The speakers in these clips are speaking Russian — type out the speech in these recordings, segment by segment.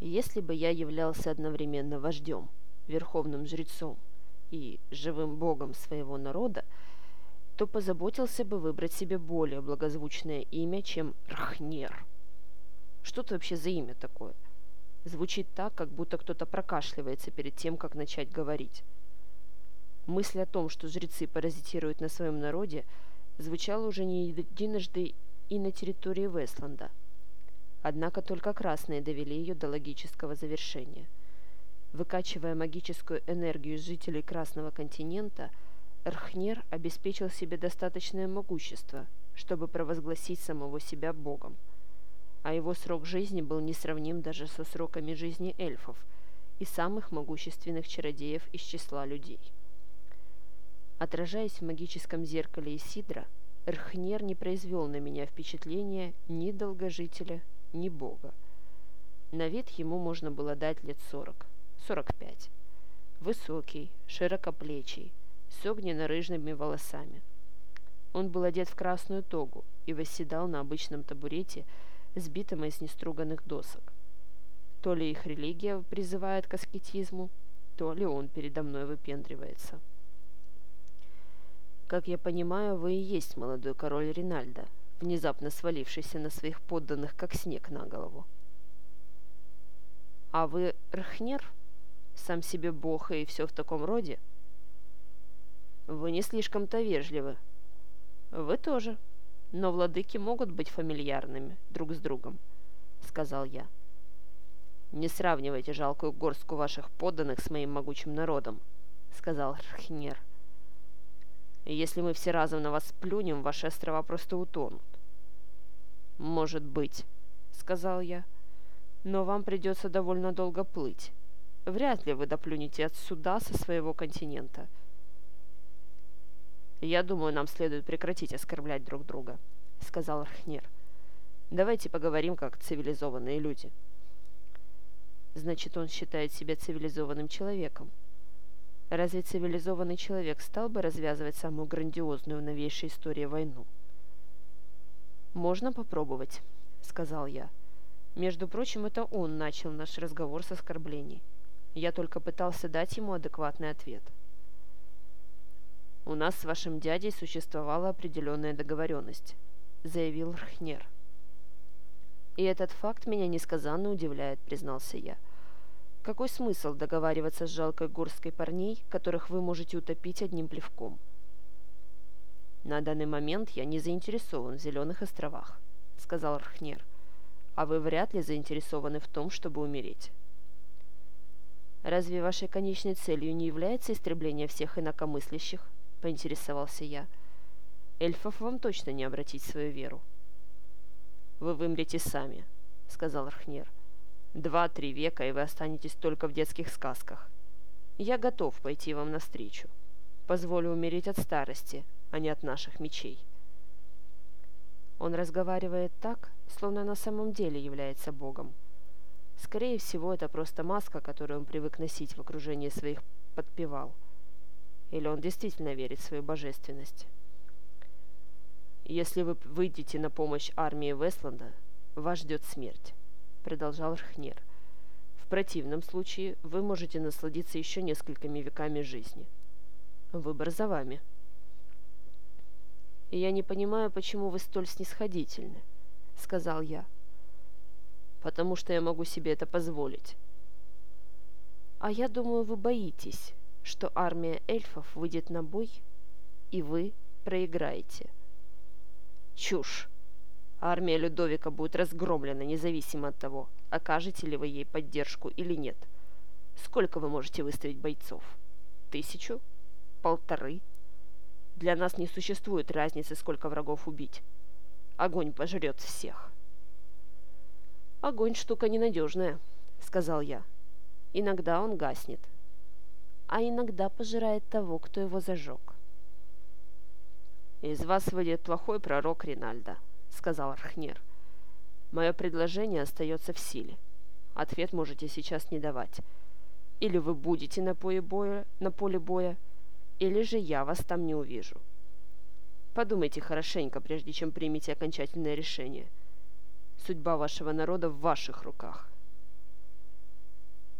Если бы я являлся одновременно вождем, верховным жрецом и живым богом своего народа, то позаботился бы выбрать себе более благозвучное имя, чем Рхнер. Что это вообще за имя такое? Звучит так, как будто кто-то прокашливается перед тем, как начать говорить. Мысль о том, что жрецы паразитируют на своем народе, звучала уже не единожды и на территории Вестланда. Однако только красные довели ее до логического завершения. Выкачивая магическую энергию из жителей Красного континента – Рхнер обеспечил себе достаточное могущество, чтобы провозгласить самого себя богом, а его срок жизни был несравним даже со сроками жизни эльфов и самых могущественных чародеев из числа людей. Отражаясь в магическом зеркале Исидра, Рхнер не произвел на меня впечатления ни долгожителя, ни бога. На вид ему можно было дать лет сорок, сорок пять. Высокий, широкоплечий, с огненно-рыжими волосами. Он был одет в красную тогу и восседал на обычном табурете, сбитом из неструганных досок. То ли их религия призывает к аскетизму, то ли он передо мной выпендривается. «Как я понимаю, вы и есть молодой король Ринальдо, внезапно свалившийся на своих подданных, как снег на голову». «А вы Рхнер? Сам себе бог и все в таком роде?» Вы не слишком-то вежливы. Вы тоже. Но владыки могут быть фамильярными друг с другом, сказал я. Не сравнивайте жалкую горстку ваших подданных с моим могучим народом, сказал Рхнер. Если мы все разом на вас плюнем, ваши острова просто утонут. Может быть, сказал я. Но вам придется довольно долго плыть. Вряд ли вы доплюнете отсюда со своего континента – «Я думаю, нам следует прекратить оскорблять друг друга», — сказал Архнер. «Давайте поговорим как цивилизованные люди». «Значит, он считает себя цивилизованным человеком. Разве цивилизованный человек стал бы развязывать самую грандиозную в новейшей истории войну?» «Можно попробовать», — сказал я. «Между прочим, это он начал наш разговор с оскорблений. Я только пытался дать ему адекватный ответ». «У нас с вашим дядей существовала определенная договоренность», — заявил Рхнер. «И этот факт меня несказанно удивляет», — признался я. «Какой смысл договариваться с жалкой горсткой парней, которых вы можете утопить одним плевком?» «На данный момент я не заинтересован в Зеленых островах», — сказал Рхнер. «А вы вряд ли заинтересованы в том, чтобы умереть». «Разве вашей конечной целью не является истребление всех инакомыслящих?» — поинтересовался я. «Эльфов вам точно не обратить свою веру». «Вы вымрете сами», — сказал Архнер. «Два-три века, и вы останетесь только в детских сказках. Я готов пойти вам навстречу. Позволю умереть от старости, а не от наших мечей». Он разговаривает так, словно на самом деле является Богом. Скорее всего, это просто маска, которую он привык носить в окружении своих подпевал. Или он действительно верит в свою божественность? «Если вы выйдете на помощь армии Вестланда, вас ждет смерть», — продолжал Рхнер. «В противном случае вы можете насладиться еще несколькими веками жизни. Выбор за вами». «И я не понимаю, почему вы столь снисходительны», — сказал я. «Потому что я могу себе это позволить». «А я думаю, вы боитесь», что армия эльфов выйдет на бой, и вы проиграете. Чушь! Армия Людовика будет разгромлена, независимо от того, окажете ли вы ей поддержку или нет. Сколько вы можете выставить бойцов? Тысячу? Полторы? Для нас не существует разницы, сколько врагов убить. Огонь пожрет всех. «Огонь штука ненадежная», — сказал я. «Иногда он гаснет, а иногда пожирает того, кто его зажег. «Из вас выйдет плохой пророк Ринальда», — сказал Архнер. «Мое предложение остается в силе. Ответ можете сейчас не давать. Или вы будете на поле боя, на поле боя, или же я вас там не увижу. Подумайте хорошенько, прежде чем примете окончательное решение. Судьба вашего народа в ваших руках».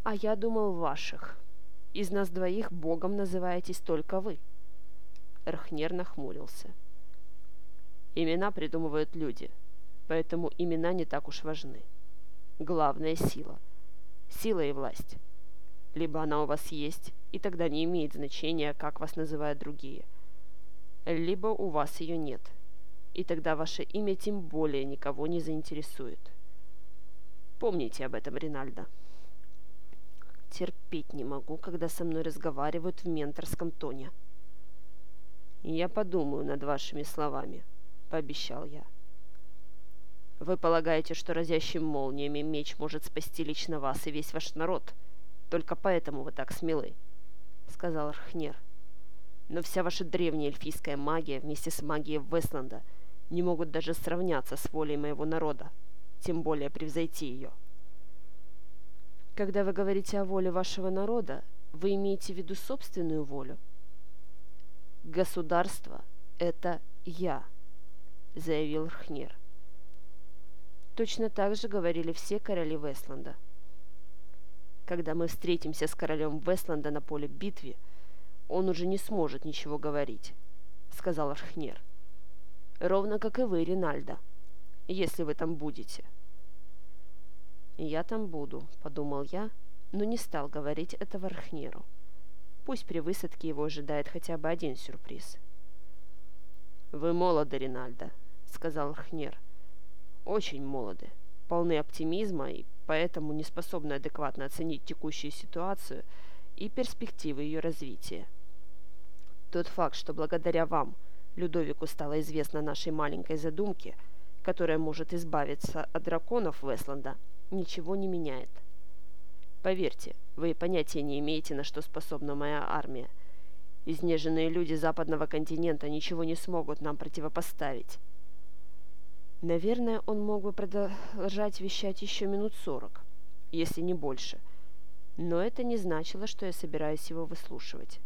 А я думал ваших. Из нас двоих богом называетесь только вы. Рхнер нахмурился. Имена придумывают люди, поэтому имена не так уж важны. Главная сила. Сила и власть. Либо она у вас есть, и тогда не имеет значения, как вас называют другие. Либо у вас ее нет, и тогда ваше имя тем более никого не заинтересует. Помните об этом, Ринальдо. Терпеть не могу, когда со мной разговаривают в менторском тоне. «Я подумаю над вашими словами», — пообещал я. «Вы полагаете, что разящим молниями меч может спасти лично вас и весь ваш народ? Только поэтому вы так смелы», — сказал Архнер. «Но вся ваша древняя эльфийская магия вместе с магией Вестланда не могут даже сравняться с волей моего народа, тем более превзойти ее». Когда вы говорите о воле вашего народа, вы имеете в виду собственную волю? Государство – это я, заявил Рхнер. Точно так же говорили все короли Вестланда. Когда мы встретимся с королем Вестланда на поле битвы, он уже не сможет ничего говорить, сказал Архнер. Ровно как и вы, Ринальдо, если вы там будете. Я там буду, подумал я, но не стал говорить этого Архнеру. Пусть при высадке его ожидает хотя бы один сюрприз. «Вы молоды, Ринальдо», — сказал Архнер. «Очень молоды, полны оптимизма и поэтому не способны адекватно оценить текущую ситуацию и перспективы ее развития. Тот факт, что благодаря вам Людовику стало известно нашей маленькой задумке, которая может избавиться от драконов Вестланда, ничего не меняет. Поверьте, вы понятия не имеете, на что способна моя армия. Изнеженные люди западного континента ничего не смогут нам противопоставить. Наверное, он мог бы продолжать вещать еще минут сорок, если не больше. Но это не значило, что я собираюсь его выслушивать.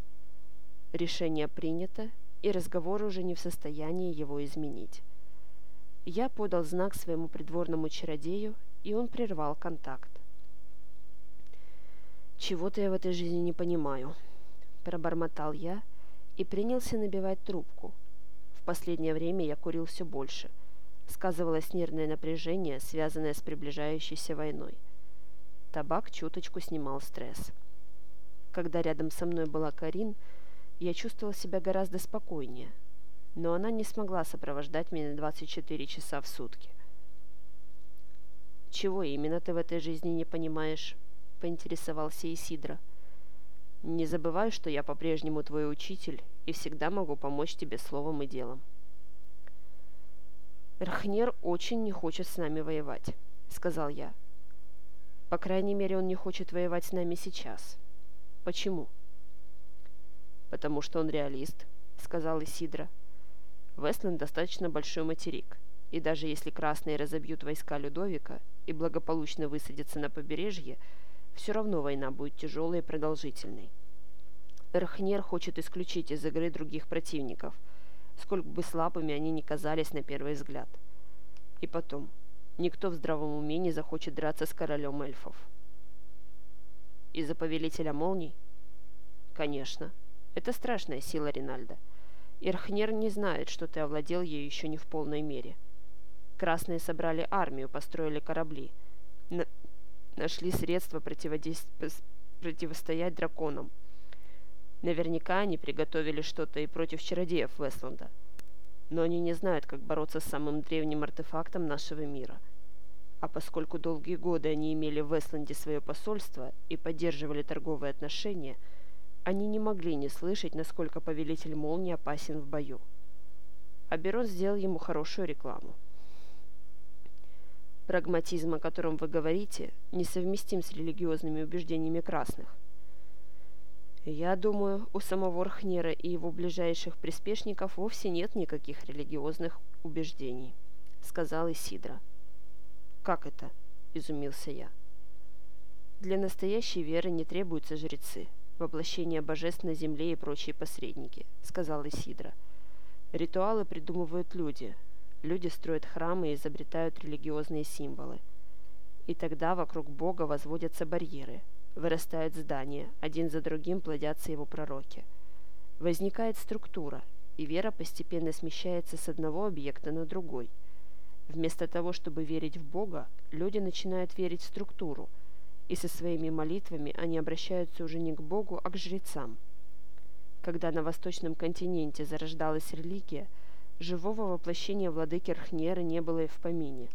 Решение принято, и разговор уже не в состоянии его изменить. Я подал знак своему придворному чародею, и он прервал контакт. «Чего-то я в этой жизни не понимаю», – пробормотал я и принялся набивать трубку. В последнее время я курил все больше. Сказывалось нервное напряжение, связанное с приближающейся войной. Табак чуточку снимал стресс. Когда рядом со мной была Карин, я чувствовал себя гораздо спокойнее, но она не смогла сопровождать меня 24 часа в сутки. «Чего именно ты в этой жизни не понимаешь?» поинтересовался Исидра. «Не забывай, что я по-прежнему твой учитель и всегда могу помочь тебе словом и делом». «Рахнер очень не хочет с нами воевать», — сказал я. «По крайней мере, он не хочет воевать с нами сейчас. Почему?» «Потому что он реалист», — сказал Исидра. «Вестленд достаточно большой материк, и даже если красные разобьют войска Людовика и благополучно высадятся на побережье, — все равно война будет тяжелой и продолжительной. Эрхнер хочет исключить из игры других противников, сколько бы слабыми они ни казались на первый взгляд. И потом, никто в здравом уме не захочет драться с королем эльфов. Из-за повелителя молний? Конечно. Это страшная сила Ринальда. Ирхнер не знает, что ты овладел ею еще не в полной мере. Красные собрали армию, построили корабли нашли средства противостоять драконам. Наверняка они приготовили что-то и против чародеев Вестланда. Но они не знают, как бороться с самым древним артефактом нашего мира. А поскольку долгие годы они имели в Вестланде свое посольство и поддерживали торговые отношения, они не могли не слышать, насколько Повелитель Молнии опасен в бою. Аберон сделал ему хорошую рекламу. Прагматизм, о котором вы говорите, несовместим с религиозными убеждениями красных. Я думаю, у самого Рхнера и его ближайших приспешников вовсе нет никаких религиозных убеждений, сказал Исидра. Как это? изумился я. Для настоящей веры не требуются жрецы, воплощение божеств на земле и прочие посредники, сказал Исидра. Ритуалы придумывают люди, люди строят храмы и изобретают религиозные символы. И тогда вокруг Бога возводятся барьеры, Вырастают здания, один за другим плодятся его пророки. Возникает структура, и вера постепенно смещается с одного объекта на другой. Вместо того, чтобы верить в Бога, люди начинают верить в структуру, и со своими молитвами они обращаются уже не к Богу, а к жрецам. Когда на восточном континенте зарождалась религия, живого воплощения владыки Рхнера не было и в помине.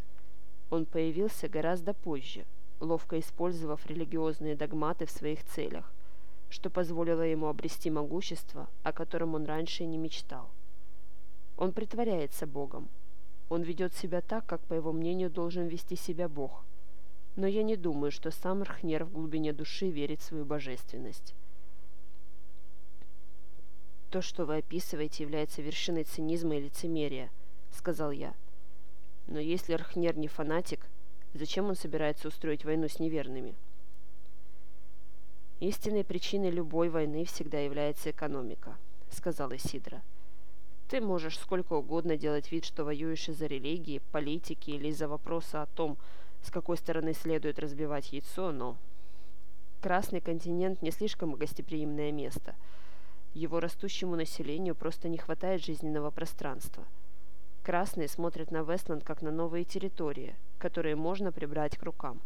Он появился гораздо позже – ловко использовав религиозные догматы в своих целях, что позволило ему обрести могущество, о котором он раньше не мечтал. Он притворяется Богом. Он ведет себя так, как, по его мнению, должен вести себя Бог. Но я не думаю, что сам Рхнер в глубине души верит в свою божественность. «То, что вы описываете, является вершиной цинизма и лицемерия», — сказал я. «Но если Рхнер не фанатик, Зачем он собирается устроить войну с неверными? «Истинной причиной любой войны всегда является экономика», — сказала Сидра. «Ты можешь сколько угодно делать вид, что воюешь из-за религии, политики или из-за вопроса о том, с какой стороны следует разбивать яйцо, но...» Красный континент не слишком гостеприимное место. Его растущему населению просто не хватает жизненного пространства. Красные смотрят на Вестланд как на новые территории — которые можно прибрать к рукам.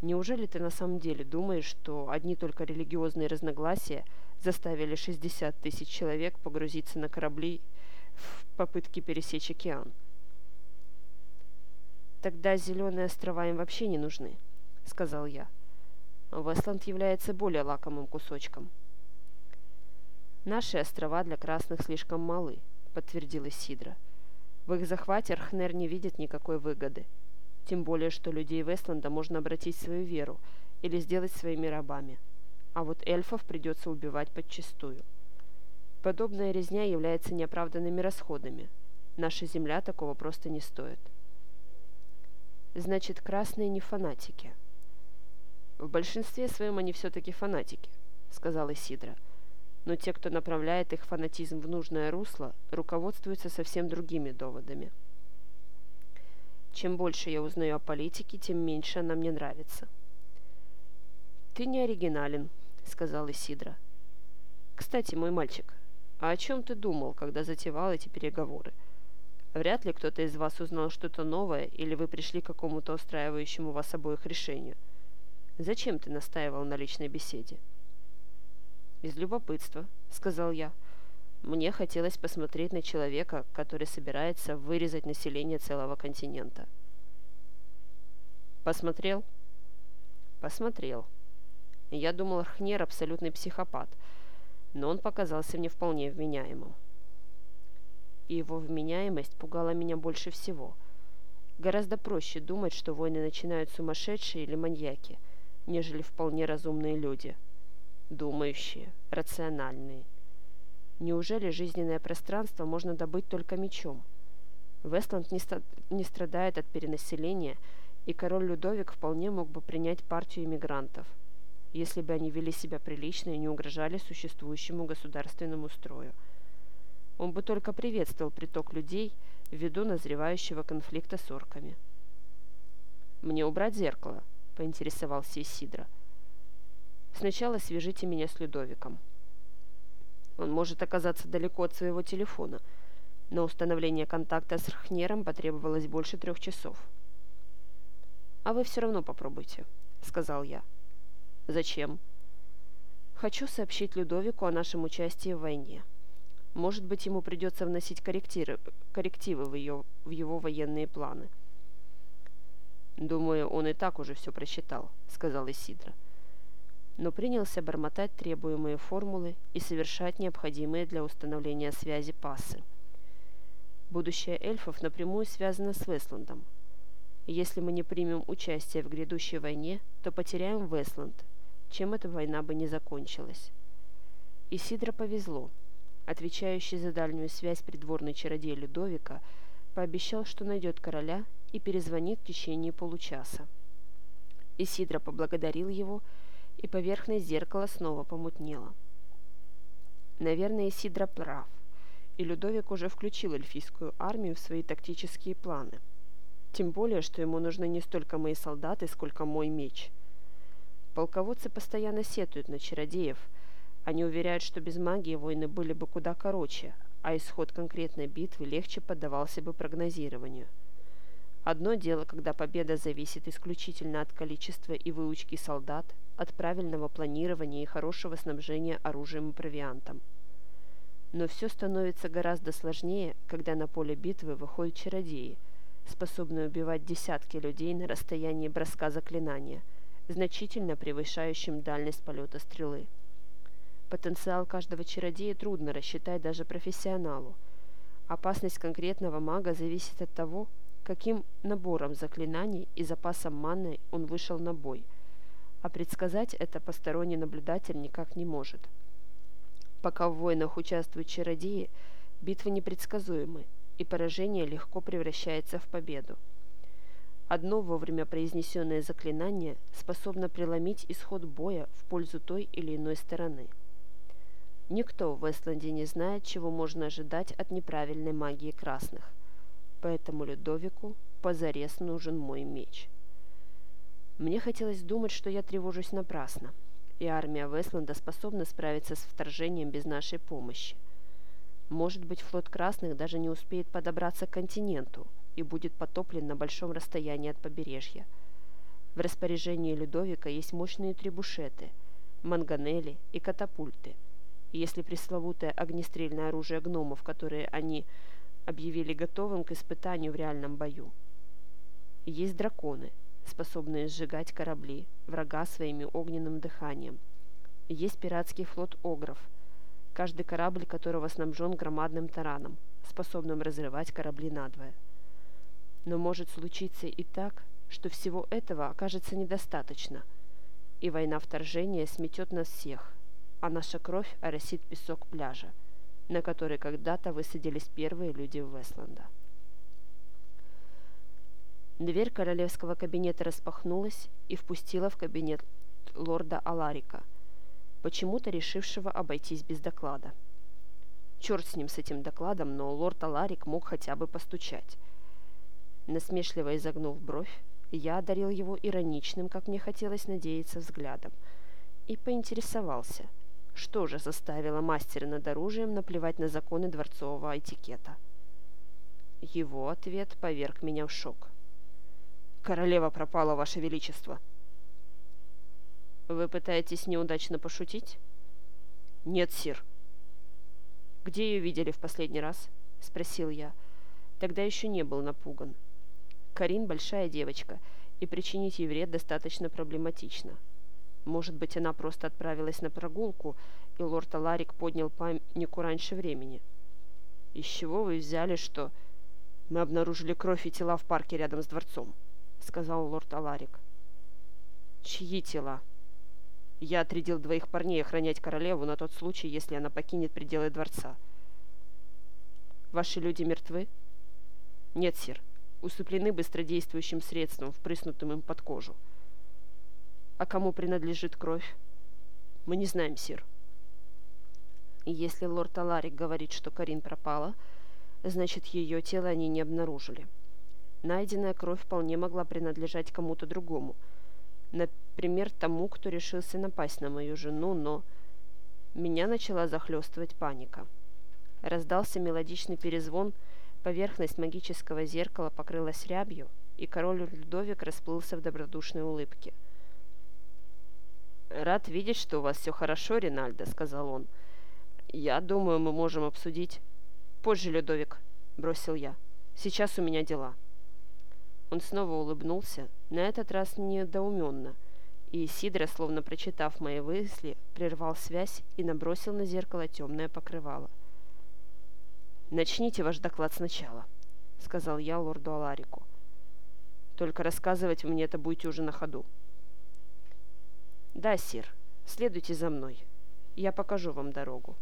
Неужели ты на самом деле думаешь, что одни только религиозные разногласия заставили 60 тысяч человек погрузиться на корабли в попытке пересечь океан? «Тогда зеленые острова им вообще не нужны», — сказал я. Вестланд является более лакомым кусочком. «Наши острова для красных слишком малы», — подтвердила Сидра. «В их захвате Рхнер не видит никакой выгоды. Тем более, что людей Вестланда можно обратить в свою веру или сделать своими рабами. А вот эльфов придется убивать подчистую. Подобная резня является неоправданными расходами. Наша земля такого просто не стоит. Значит, красные не фанатики. В большинстве своем они все-таки фанатики, сказала Сидра. Но те, кто направляет их фанатизм в нужное русло, руководствуются совсем другими доводами. Чем больше я узнаю о политике, тем меньше она мне нравится. «Ты не оригинален», — сказал Исидра. «Кстати, мой мальчик, а о чем ты думал, когда затевал эти переговоры? Вряд ли кто-то из вас узнал что-то новое, или вы пришли к какому-то устраивающему вас обоих решению. Зачем ты настаивал на личной беседе?» «Из любопытства», — сказал я. Мне хотелось посмотреть на человека, который собирается вырезать население целого континента. Посмотрел? Посмотрел. Я думал, Архнер абсолютный психопат, но он показался мне вполне вменяемым. Его вменяемость пугала меня больше всего. Гораздо проще думать, что войны начинают сумасшедшие или маньяки, нежели вполне разумные люди. Думающие, рациональные, Неужели жизненное пространство можно добыть только мечом? Вестланд не, не страдает от перенаселения, и король Людовик вполне мог бы принять партию иммигрантов, если бы они вели себя прилично и не угрожали существующему государственному строю. Он бы только приветствовал приток людей ввиду назревающего конфликта с орками. «Мне убрать зеркало?» – поинтересовался Исидро. «Сначала свяжите меня с Людовиком», он может оказаться далеко от своего телефона. На установление контакта с Рхнером потребовалось больше трех часов. «А вы все равно попробуйте», — сказал я. «Зачем?» «Хочу сообщить Людовику о нашем участии в войне. Может быть, ему придется вносить корректиры, коррективы в, ее, в его военные планы». «Думаю, он и так уже все просчитал», — сказал Исидра но принялся бормотать требуемые формулы и совершать необходимые для установления связи пассы. Будущее эльфов напрямую связано с Вестландом. Если мы не примем участие в грядущей войне, то потеряем Вестланд, чем эта война бы не закончилась. И Сидро повезло. Отвечающий за дальнюю связь придворный чародей Людовика пообещал, что найдет короля и перезвонит в течение получаса. Исидро поблагодарил его поверхность зеркала снова помутнела. Наверное, Сидра прав, и Людовик уже включил эльфийскую армию в свои тактические планы. Тем более, что ему нужны не столько мои солдаты, сколько мой меч. Полководцы постоянно сетуют на чародеев. Они уверяют, что без магии войны были бы куда короче, а исход конкретной битвы легче поддавался бы прогнозированию. Одно дело, когда победа зависит исключительно от количества и выучки солдат, от правильного планирования и хорошего снабжения оружием и провиантом. Но все становится гораздо сложнее, когда на поле битвы выходят чародеи, способные убивать десятки людей на расстоянии броска заклинания, значительно превышающим дальность полета стрелы. Потенциал каждого чародея трудно рассчитать даже профессионалу. Опасность конкретного мага зависит от того, каким набором заклинаний и запасом маны он вышел на бой, а предсказать это посторонний наблюдатель никак не может. Пока в войнах участвуют чародеи, битвы непредсказуемы, и поражение легко превращается в победу. Одно вовремя произнесенное заклинание способно преломить исход боя в пользу той или иной стороны – Никто в Вестланде не знает, чего можно ожидать от неправильной магии красных. Поэтому Людовику позарез нужен мой меч. Мне хотелось думать, что я тревожусь напрасно, и армия Вестланда способна справиться с вторжением без нашей помощи. Может быть, флот красных даже не успеет подобраться к континенту и будет потоплен на большом расстоянии от побережья. В распоряжении Людовика есть мощные требушеты, манганели и катапульты – если пресловутое огнестрельное оружие гномов, которое они объявили готовым к испытанию в реальном бою. Есть драконы, способные сжигать корабли, врага своими огненным дыханием. Есть пиратский флот Огров, каждый корабль которого снабжен громадным тараном, способным разрывать корабли надвое. Но может случиться и так, что всего этого окажется недостаточно, и война вторжения сметет нас всех – а наша кровь оросит песок пляжа, на который когда-то высадились первые люди Вестланда. Дверь королевского кабинета распахнулась и впустила в кабинет лорда Аларика, почему-то решившего обойтись без доклада. Черт с ним, с этим докладом, но лорд Аларик мог хотя бы постучать. Насмешливо изогнув бровь, я одарил его ироничным, как мне хотелось надеяться, взглядом и поинтересовался – что же заставило мастера над оружием наплевать на законы дворцового этикета? Его ответ поверг меня в шок. «Королева пропала, Ваше Величество!» «Вы пытаетесь неудачно пошутить?» «Нет, сир». «Где ее видели в последний раз?» – спросил я. Тогда еще не был напуган. Карин большая девочка, и причинить ей вред достаточно проблематично. Может быть, она просто отправилась на прогулку, и лорд Аларик поднял панику раньше времени. «Из чего вы взяли, что...» «Мы обнаружили кровь и тела в парке рядом с дворцом», — сказал лорд Аларик. «Чьи тела?» «Я отрядил двоих парней охранять королеву на тот случай, если она покинет пределы дворца». «Ваши люди мертвы?» «Нет, сир. Усыплены быстродействующим средством, впрыснутым им под кожу». А кому принадлежит кровь? Мы не знаем, сир. Если лорд Аларик говорит, что Карин пропала, значит, ее тело они не обнаружили. Найденная кровь вполне могла принадлежать кому-то другому. Например, тому, кто решился напасть на мою жену, но... Меня начала захлестывать паника. Раздался мелодичный перезвон, поверхность магического зеркала покрылась рябью, и король Людовик расплылся в добродушной улыбке – «Рад видеть, что у вас все хорошо, Ринальдо», — сказал он. «Я думаю, мы можем обсудить...» «Позже, Людовик», — бросил я. «Сейчас у меня дела». Он снова улыбнулся, на этот раз недоуменно, и Сидра, словно прочитав мои мысли, прервал связь и набросил на зеркало темное покрывало. «Начните ваш доклад сначала», — сказал я лорду Аларику. «Только рассказывать мне это будете уже на ходу». «Да, сир, следуйте за мной. Я покажу вам дорогу».